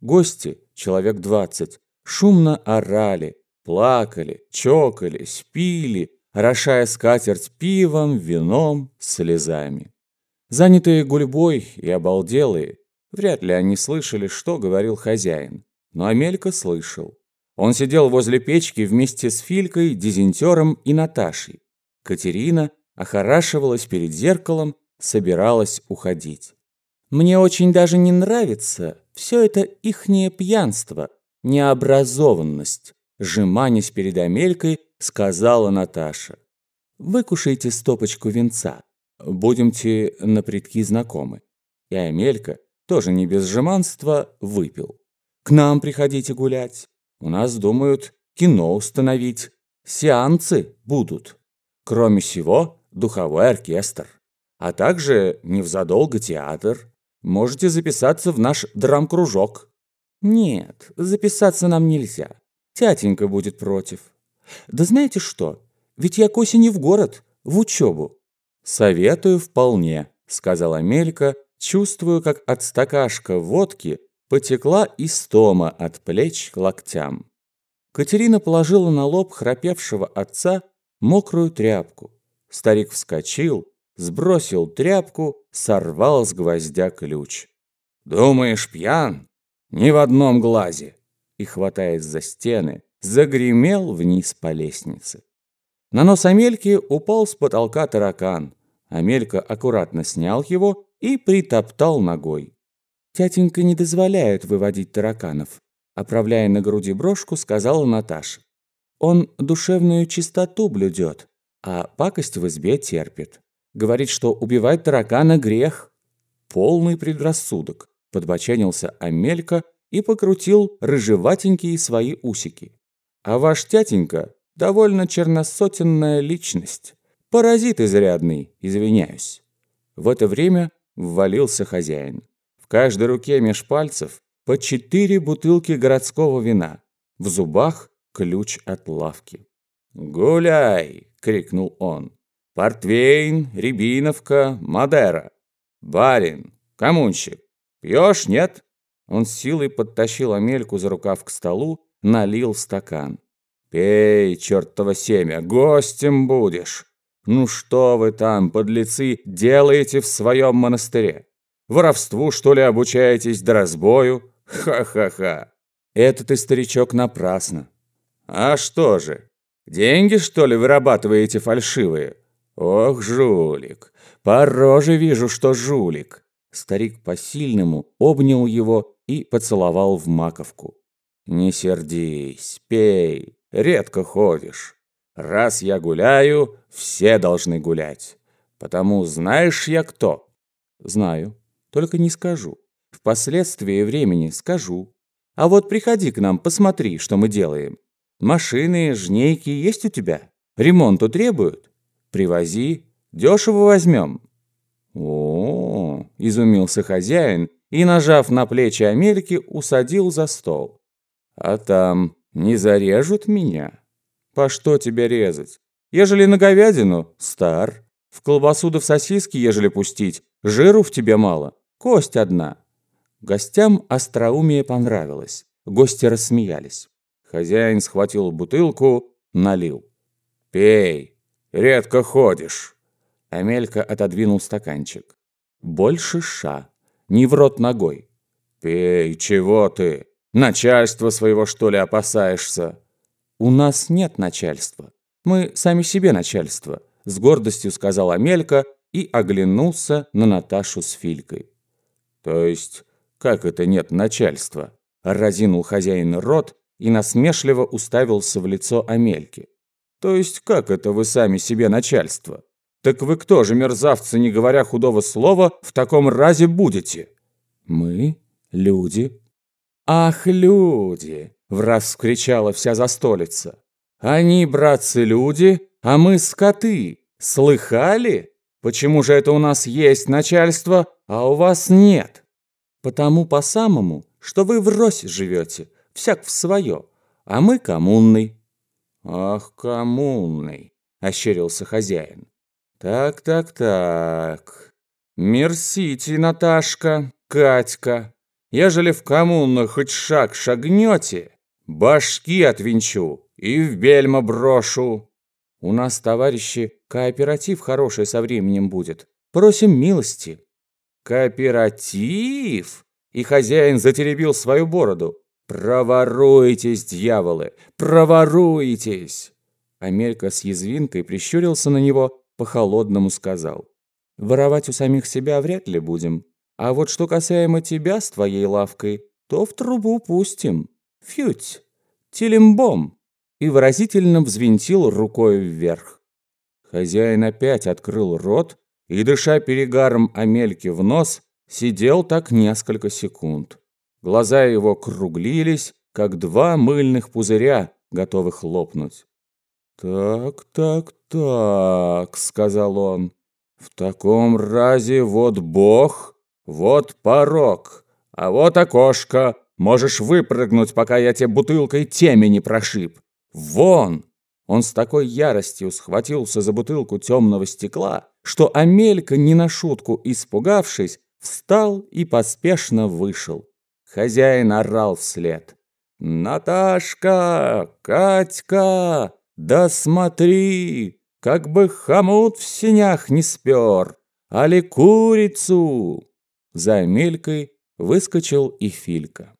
Гости, человек двадцать, шумно орали, плакали, чокались, пили, орошая скатерть пивом, вином, слезами. Занятые гульбой и обалделые, вряд ли они слышали, что говорил хозяин. Но Амелька слышал. Он сидел возле печки вместе с Филькой, Дизентером и Наташей. Катерина охорашивалась перед зеркалом, собиралась уходить. «Мне очень даже не нравится все это ихнее пьянство, необразованность», сжиманясь перед Амелькой, сказала Наташа. «Выкушайте стопочку венца. Будемте на предки знакомы». И Амелька, тоже не без жеманства, выпил. «К нам приходите гулять. У нас, думают, кино установить. Сеансы будут. Кроме всего, духовой оркестр. А также невзадолго театр. Можете записаться в наш драм-кружок». «Нет, записаться нам нельзя. Тятенька будет против. Да знаете что? Ведь я к осени в город, в учебу. Советую вполне, сказала Мелька, чувствую, как от стакашка водки потекла истома от плеч к локтям. Катерина положила на лоб храпевшего отца мокрую тряпку. Старик вскочил, сбросил тряпку, сорвал с гвоздя ключ. «Думаешь, пьян? Ни в одном глазе!» И, хватаясь за стены, загремел вниз по лестнице. На нос Амельки упал с потолка таракан. Амелька аккуратно снял его и притоптал ногой. «Тятенька не дозволяет выводить тараканов», оправляя на груди брошку, сказала Наташа. «Он душевную чистоту блюдет, а пакость в избе терпит. Говорит, что убивать таракана – грех». Полный предрассудок, подбоченился Амелька и покрутил рыжеватенькие свои усики. А ваш тятенька довольно черносотенная личность. Паразит изрядный, извиняюсь. В это время ввалился хозяин. В каждой руке меж пальцев по четыре бутылки городского вина. В зубах ключ от лавки. «Гуляй!» — крикнул он. «Портвейн, Рябиновка, Мадера. Барин, коммунщик. Пьешь, нет?» Он с силой подтащил Амельку за рукав к столу, налил стакан. «Пей, чертово семя, гостем будешь! Ну что вы там, подлецы, делаете в своем монастыре? Воровству, что ли, обучаетесь до разбою? Ха-ха-ха! Это ты, старичок, напрасно. А что же, деньги, что ли, вырабатываете фальшивые? Ох, жулик, по роже вижу, что жулик!» Старик по-сильному обнял его и поцеловал в маковку. «Не сердись, пей, редко ходишь. Раз я гуляю, все должны гулять. Потому знаешь я кто?» «Знаю, только не скажу. Впоследствии времени скажу. А вот приходи к нам, посмотри, что мы делаем. Машины, жнейки есть у тебя? Ремонту требуют? Привози, дешево возьмем». «О, изумился хозяин и, нажав на плечи Амельки, усадил за стол. А там не зарежут меня? По что тебя резать? Ежели на говядину – стар. В колбасу да в сосиски, ежели пустить, жиру в тебе мало. Кость одна. Гостям остроумие понравилось. Гости рассмеялись. Хозяин схватил бутылку, налил. «Пей, редко ходишь». Амелька отодвинул стаканчик. «Больше ша. Не в рот ногой». «Пей, чего ты? Начальства своего, что ли, опасаешься? У нас нет начальства. Мы сами себе начальство, с гордостью сказал Амелька и оглянулся на Наташу с Филькой. То есть, как это нет начальства? Разинул хозяин рот и насмешливо уставился в лицо Амельки. То есть, как это вы сами себе начальство? Так вы кто же, мерзавцы, не говоря худого слова, в таком разе будете? Мы, люди, «Ах, люди!» — враз вскричала вся застолица. «Они, братцы, люди, а мы скоты. Слыхали? Почему же это у нас есть начальство, а у вас нет? Потому по-самому, что вы врозь живете, всяк в свое, а мы коммунный». «Ах, коммунный!» — ощерился хозяин. «Так, так, так. Мерсите, Наташка, Катька. Ежели в коммуну хоть шаг шагнете, башки отвинчу и в бельма брошу. У нас, товарищи, кооператив хороший со временем будет. Просим милости. Кооператив? И хозяин затеребил свою бороду. «Проворуйтесь, дьяволы! Проворуйтесь!» Амелька с язвинкой прищурился на него, по-холодному сказал. «Воровать у самих себя вряд ли будем. А вот что касаемо тебя с твоей лавкой, то в трубу пустим. Фють! Телембом!» И выразительно взвинтил рукой вверх. Хозяин опять открыл рот и, дыша перегаром Амельки в нос, сидел так несколько секунд. Глаза его круглились, как два мыльных пузыря, готовых лопнуть. «Так, так, так», — сказал он, — «в таком разе вот Бог, вот порог, а вот окошко, можешь выпрыгнуть, пока я тебе бутылкой темени прошиб. Вон!» Он с такой яростью схватился за бутылку темного стекла, что Амелька, не на шутку испугавшись, встал и поспешно вышел. Хозяин орал вслед. «Наташка! Катька! Да смотри! Как бы хомут в синях не спер! Али курицу!» За Амелькой выскочил и Филька.